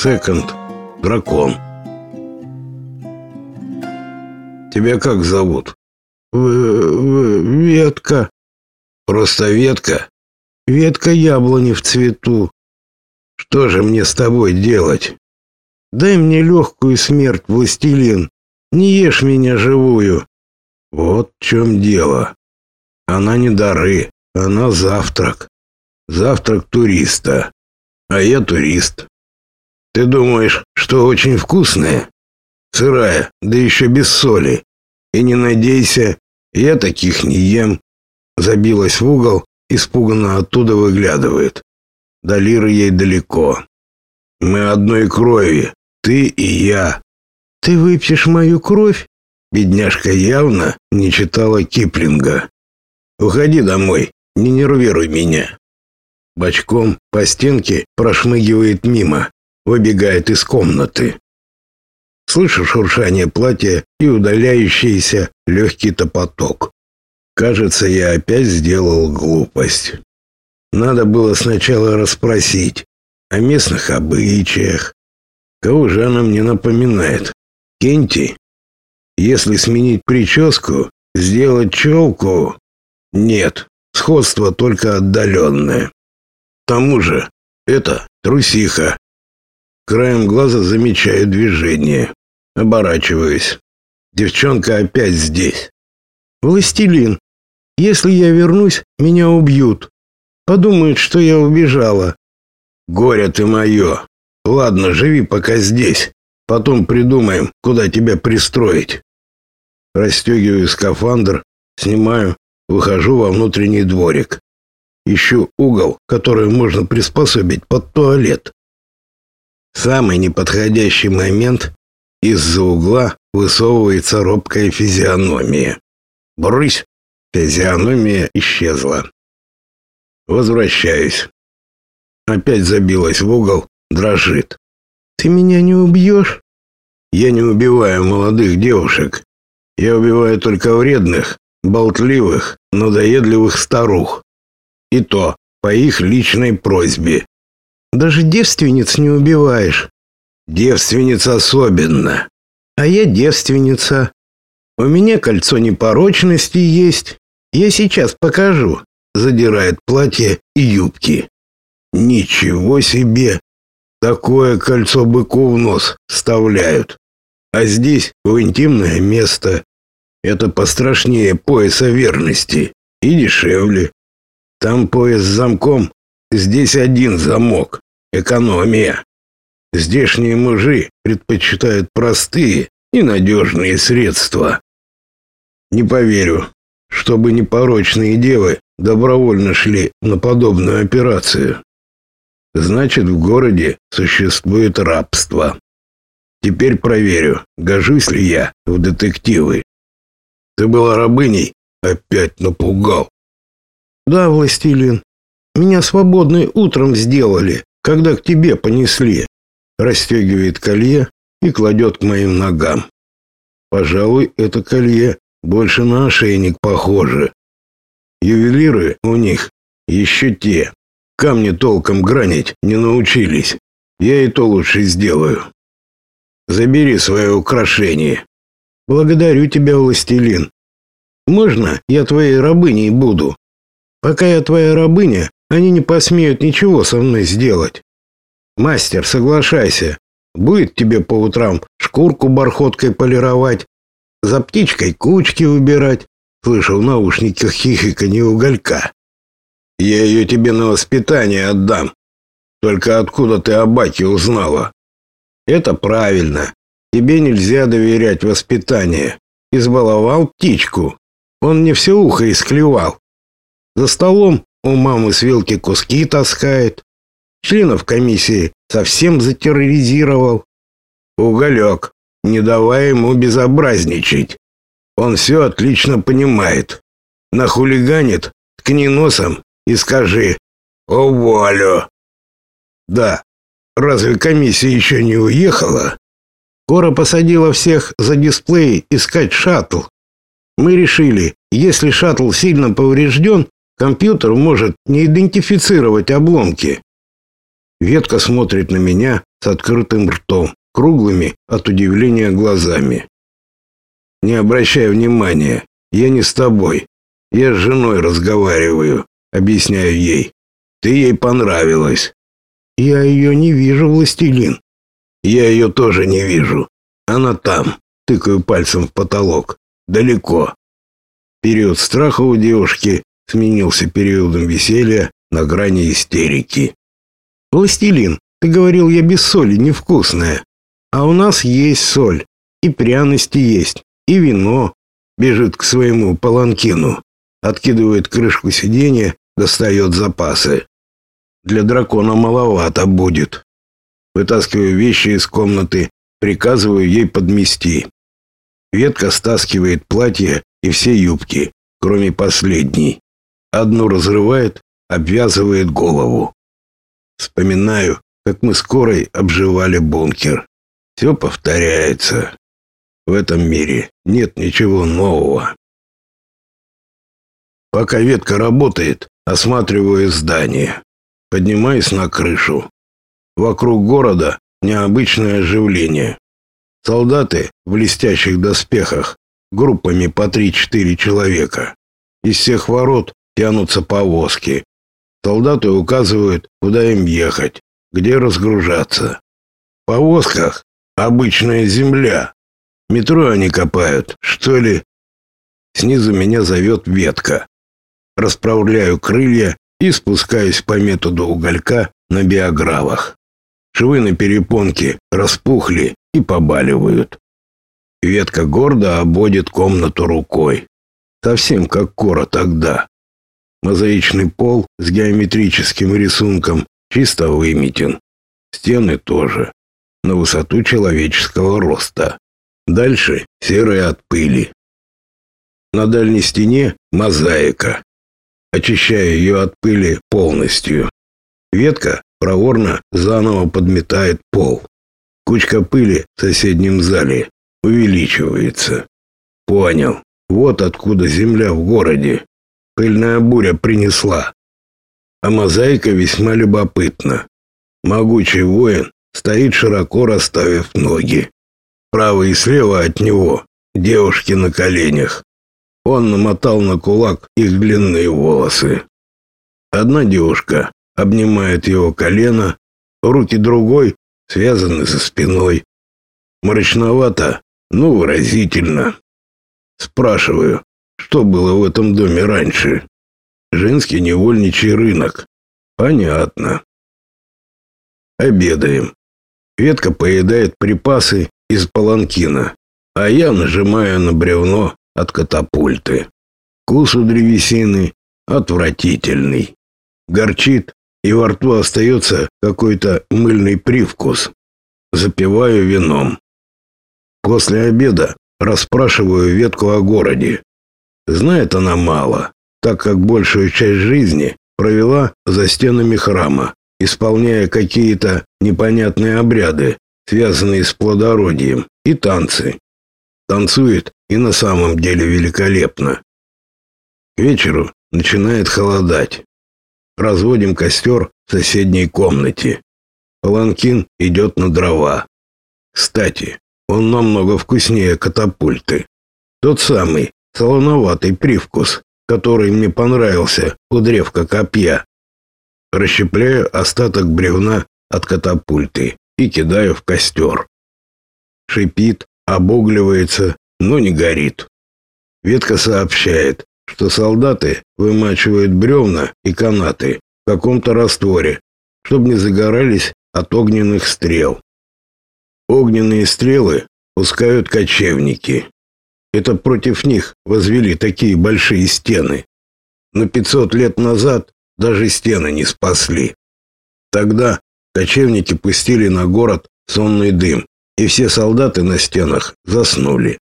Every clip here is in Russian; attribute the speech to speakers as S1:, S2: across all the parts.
S1: Секонд. Дракон. Тебя как зовут?
S2: В -в Ветка.
S1: Просто ветка?
S2: Ветка яблони в цвету.
S1: Что же мне с тобой делать?
S2: Дай мне легкую смерть, властелин. Не ешь меня живую.
S1: Вот в чем дело. Она не дары, она завтрак. Завтрак туриста. А я турист. Ты думаешь, что очень вкусная? Сырая, да еще без соли. И не надейся, я таких не ем. Забилась в угол, испуганно оттуда выглядывает. До лиры ей далеко. Мы одной крови, ты и я.
S2: Ты выпьешь мою кровь?
S1: Бедняжка явно не читала Киплинга. Уходи домой, не нервируй меня. Бочком по стенке прошмыгивает мимо, выбегает из комнаты. Слышу шуршание платья и удаляющийся легкий топоток. Кажется, я опять сделал глупость. Надо было сначала расспросить о местных обычаях. Кого же она мне напоминает? Кенти? Если сменить прическу, сделать челку... Нет, сходство только отдаленное. К тому же, это трусиха. Краем глаза замечаю движение. Оборачиваюсь. Девчонка опять здесь.
S2: «Властелин, если я вернусь, меня убьют. Подумают, что я убежала».
S1: «Горе ты мое. Ладно, живи пока здесь. Потом придумаем, куда тебя пристроить». Расстегиваю скафандр, снимаю, выхожу во внутренний дворик. Ищу угол, который можно приспособить под туалет. Самый неподходящий момент из-за угла высовывается робкая физиономия. Брысь! Физиономия исчезла. Возвращаюсь. Опять забилась в угол, дрожит.
S2: «Ты меня не убьешь?»
S1: «Я не убиваю молодых девушек. Я убиваю только вредных, болтливых, надоедливых старух. И то по их личной просьбе.
S2: Даже девственниц не убиваешь.
S1: Девственниц особенно.
S2: А я девственница. У меня кольцо непорочности есть. Я сейчас покажу. Задирает платье и юбки. Ничего себе! Такое кольцо быку в нос вставляют. А здесь в интимное место. Это пострашнее пояса верности и дешевле. Там пояс с замком, здесь один замок. Экономия. Здешние мужи предпочитают простые и надежные средства. Не поверю, чтобы непорочные девы добровольно шли на подобную операцию. Значит, в городе существует рабство. Теперь проверю, гожусь ли я в детективы. Ты была рабыней? Опять напугал. Да, властелин. Меня свободной утром сделали, когда к тебе понесли. Расстегивает колье и кладет к моим ногам. Пожалуй, это колье больше на ошейник похоже. Ювелиры у них еще те. Камни толком гранить не научились. Я и то лучше сделаю. Забери свое украшение. Благодарю тебя, властелин. Можно я твоей рабыней буду? Пока я твоя рабыня, они не посмеют ничего со мной сделать. Мастер, соглашайся. Будет тебе по утрам шкурку бархоткой полировать, за птичкой кучки убирать. Слышал в наушниках хихиканье уголька. Я ее тебе на воспитание отдам. Только откуда ты о баке узнала? Это правильно. Тебе нельзя доверять воспитание. Избаловал птичку. Он мне все ухо исклевал. За столом у мамы с вилки куски таскает. Членов комиссии совсем затерроризировал. Уголек, не давай ему безобразничать. Он все отлично понимает. Нахулиганит, ткни носом и скажи «Уволю». Да, разве комиссия еще не уехала? Кора посадила всех за дисплей искать шаттл. Мы решили, если шаттл сильно поврежден, компьютер может не идентифицировать обломки.
S1: Ветка смотрит на меня с открытым ртом, круглыми от удивления глазами. Не обращай внимания, я не с тобой. Я с женой разговариваю, объясняю ей. Ты ей понравилась.
S2: Я ее не вижу, властелин.
S1: Я ее тоже не вижу. Она там, тыкаю пальцем в потолок, далеко. Период страха у девушки сменился периодом веселья на грани истерики.
S2: «Властелин, ты говорил, я без соли, невкусная. А у нас есть соль, и пряности есть, и вино».
S1: Бежит к своему паланкину, откидывает крышку сиденья, достает запасы. Для дракона маловато будет. Вытаскиваю вещи из комнаты, приказываю ей подмести. Ветка стаскивает платье и все юбки, кроме последней. Одну разрывает, обвязывает голову. Вспоминаю, как мы скорой обживали бункер. Все повторяется. В этом мире нет ничего нового. Пока ветка работает, осматриваю здание. Поднимаюсь на крышу. Вокруг города необычное оживление. Солдаты в блестящих доспехах, группами по 3-4 человека. Из всех ворот тянутся повозки. Солдаты указывают, куда им ехать, где разгружаться. В повозках обычная земля. Метро они копают, что ли? Снизу меня зовет ветка. Расправляю крылья и спускаюсь по методу уголька на биогравах. Швы на перепонке распухли и побаливают. Ветка гордо обводит комнату рукой. Совсем как Кора тогда. Мозаичный пол с геометрическим рисунком чисто выметен. Стены тоже. На высоту человеческого роста. Дальше серые от пыли. На дальней стене мозаика. Очищаю ее от пыли полностью. Ветка проворно заново подметает пол. Кучка пыли в соседнем зале увеличивается. Понял. Вот откуда земля в городе. Пыльная буря принесла. А мозаика весьма любопытна. Могучий воин стоит широко расставив ноги. Справа и слева от него девушки на коленях. Он намотал на кулак их длинные волосы. Одна девушка обнимает его колено, руки другой связаны за спиной. Мрачновато, но выразительно. Спрашиваю, что было в этом доме раньше? Женский невольничий рынок. Понятно. Обедаем. Ветка поедает припасы из паланкина, а я нажимаю на бревно от катапульты. Вкус у древесины отвратительный. Горчит, и во рту остается какой-то мыльный привкус. Запиваю вином. После обеда расспрашиваю ветку о городе. Знает она мало, так как большую часть жизни провела за стенами храма, исполняя какие-то непонятные обряды, связанные с плодородием, и танцы. Танцует и на самом деле великолепно. К вечеру начинает холодать. Разводим костер в соседней комнате. Паланкин идет на дрова. Кстати, он намного вкуснее катапульты. Тот самый, солоноватый привкус, который мне понравился у древка копья. Расщепляю остаток бревна от катапульты и кидаю в костер. Шипит, обугливается, но не горит. Ветка сообщает, что солдаты вымачивают бревна и канаты в каком-то растворе, чтобы не загорались от огненных стрел. Огненные стрелы пускают кочевники. Это против них возвели такие большие стены. Но 500 лет назад даже стены не спасли. Тогда кочевники пустили на город сонный дым, и все солдаты на стенах заснули.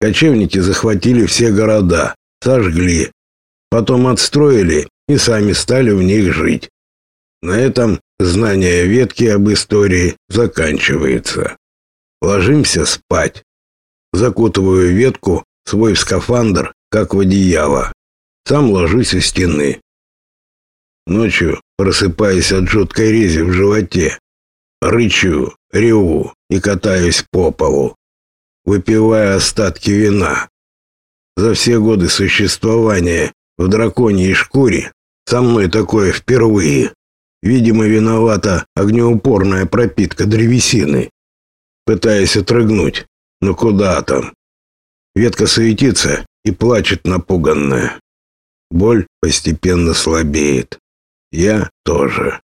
S1: Кочевники захватили все города, сожгли, потом отстроили и сами стали в них жить. На этом знание ветки об истории заканчивается. Ложимся спать. Закутываю ветку свой скафандр, как в одеяло. Сам ложусь у стены. Ночью просыпаясь от жуткой рези в животе. Рычу, реву и катаюсь по полу, выпивая остатки вина. За все годы существования в драконьей шкуре со мной такое впервые. Видимо, виновата огнеупорная пропитка древесины. Пытаясь отрыгнуть, но куда там? Ветка суетится и плачет напуганная. Боль постепенно слабеет. Я тоже.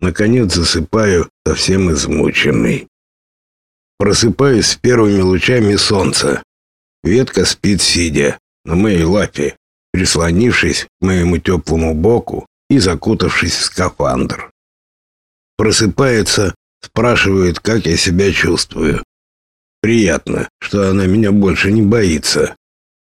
S1: Наконец засыпаю, совсем измученный. Просыпаюсь с первыми лучами солнца. Ветка спит сидя на моей лапе, прислонившись к моему теплому боку и закутавшись в скафандр. Просыпается, спрашивает, как я себя чувствую. Приятно, что она меня больше не боится.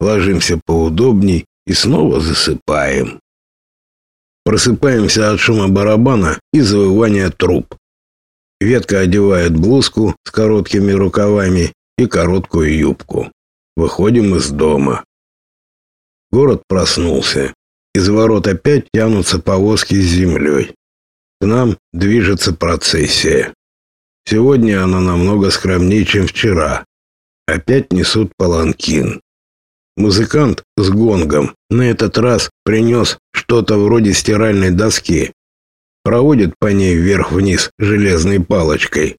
S1: Ложимся поудобней и снова засыпаем. Просыпаемся от шума барабана и завывания труб. Ветка одевает блузку с короткими рукавами и короткую юбку. Выходим из дома. Город проснулся. Из ворот опять тянутся повозки с землей. К нам движется процессия. Сегодня она намного скромнее, чем вчера. Опять несут паланкин. Музыкант с гонгом на этот раз принес что-то вроде стиральной доски. Проводит по ней вверх-вниз железной палочкой.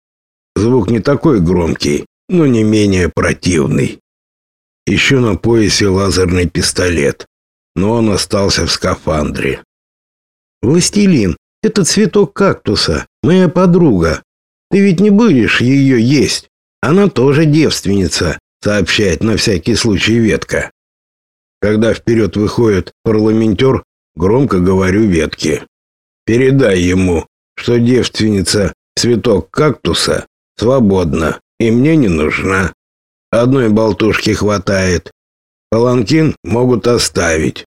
S1: Звук не такой громкий, но не менее противный. Еще на поясе лазерный пистолет, но он остался в скафандре.
S2: «Властелин, это цветок кактуса, моя подруга. Ты ведь не будешь ее есть. Она тоже девственница сообщает на всякий случай ветка.
S1: Когда вперед выходит парламентер, громко говорю ветке. Передай ему, что девственница цветок кактуса свободна и мне не нужна. Одной болтушки хватает. Паланкин могут оставить.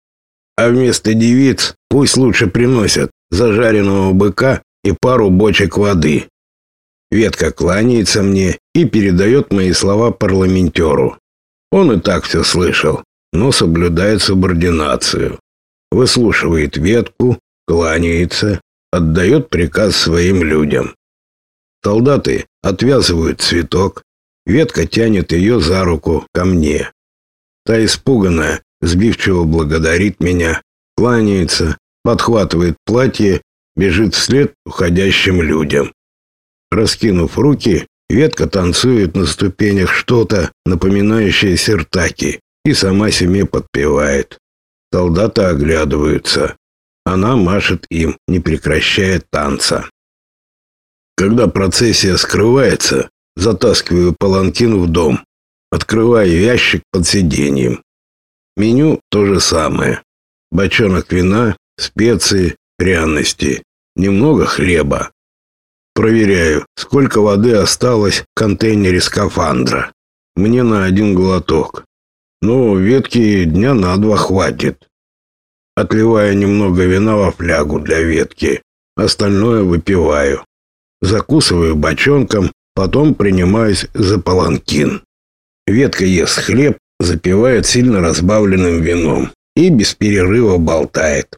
S1: А вместо девиц пусть лучше приносят зажаренного быка и пару бочек воды. Ветка кланяется мне и передает мои слова парламентеру. Он и так все слышал, но соблюдает субординацию. Выслушивает ветку, кланяется, отдает приказ своим людям. Солдаты отвязывают цветок, ветка тянет ее за руку ко мне. Та испуганная, сбивчиво благодарит меня, кланяется, подхватывает платье, бежит вслед уходящим людям. Раскинув руки, ветка танцует на ступенях что-то, напоминающее сертаки, и сама себе подпевает. Солдаты оглядываются. Она машет им, не прекращая танца. Когда процессия скрывается, затаскиваю паланкин в дом, открываю ящик под сиденьем. Меню то же самое. Бочонок вина, специи, пряности, немного хлеба. Проверяю, сколько воды осталось в контейнере скафандра. Мне на один глоток. Ну, ветки дня на два хватит. Отливаю немного вина во флягу для ветки. Остальное выпиваю. Закусываю бочонком, потом принимаюсь за паланкин. Ветка ест хлеб, запивает сильно разбавленным вином и без перерыва болтает.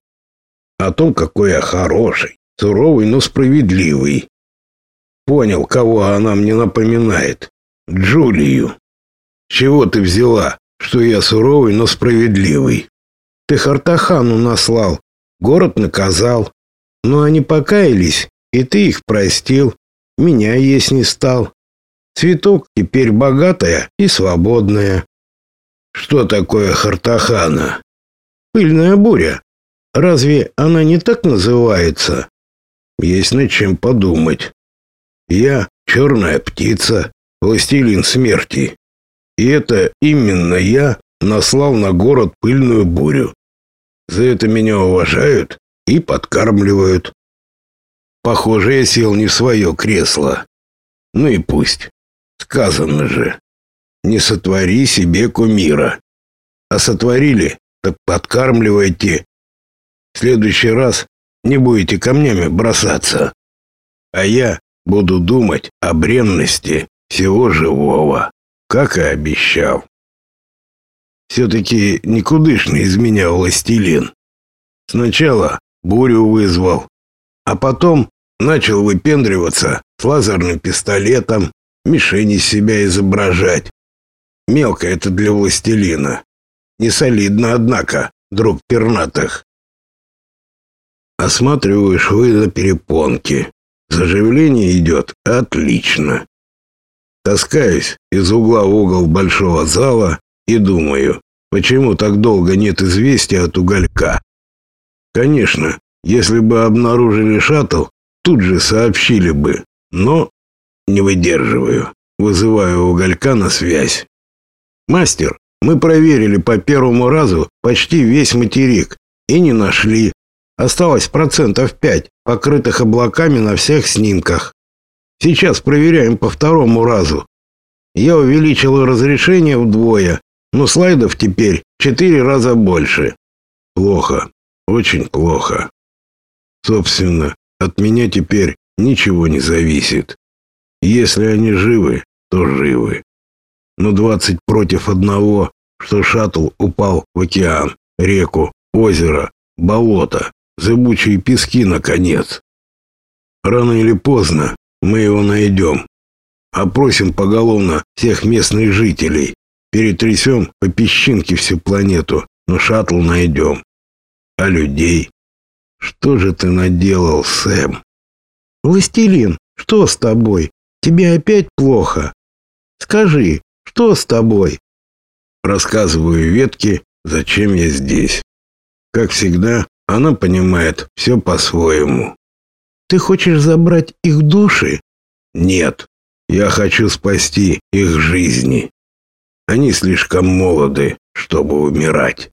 S1: О том, какой я хороший, суровый, но справедливый. Понял, кого она мне напоминает. Джулию. Чего ты взяла, что я суровый, но справедливый?
S2: Ты Хартахану наслал, город наказал. Но они покаялись, и ты их простил. Меня есть не стал. Цветок теперь богатая и свободная.
S1: Что такое Хартахана?
S2: Пыльная буря. Разве она не так называется?
S1: Есть над чем подумать. Я черная птица, властелин смерти. И это именно я наслал на город пыльную бурю. За это меня уважают и подкармливают. Похоже, я сел не в свое кресло. Ну и пусть. Сказано же. Не сотвори себе кумира. А сотворили, так подкармливайте. В следующий раз не будете камнями бросаться. А я Буду думать о бренности всего живого, как и обещал. Все-таки никудышный из меня властелин. Сначала бурю вызвал. А потом начал выпендриваться с лазерным пистолетом, мишень из себя изображать. Мелко это для властелина. Не солидно, однако, друг пернатых. Осматриваю швы на перепонке. Заживление идет отлично. Таскаюсь из угла в угол большого зала и думаю, почему так долго нет известия от уголька. Конечно, если бы обнаружили шаттл, тут же сообщили бы, но не выдерживаю. Вызываю уголька на связь. Мастер, мы проверили по первому разу почти весь материк и не нашли. Осталось процентов пять, покрытых облаками на всех снимках. Сейчас проверяем по второму разу. Я увеличил разрешение вдвое, но слайдов теперь четыре раза больше. Плохо, очень плохо. Собственно, от меня теперь ничего не зависит. Если они живы, то живы. Но двадцать против одного, что шаттл упал в океан, реку, озеро, болото, зыбучие пески, наконец. Рано или поздно мы его найдем. Опросим поголовно всех местных жителей. Перетрясем по песчинке всю планету, но шаттл найдем. А людей? Что же ты наделал, Сэм?
S2: Властелин, что с тобой? Тебе опять плохо? Скажи, что с тобой?
S1: Рассказываю ветке, зачем я здесь. Как всегда, она понимает все по-своему.
S2: Ты хочешь забрать их души?
S1: Нет. Я хочу спасти их жизни. Они слишком молоды, чтобы умирать.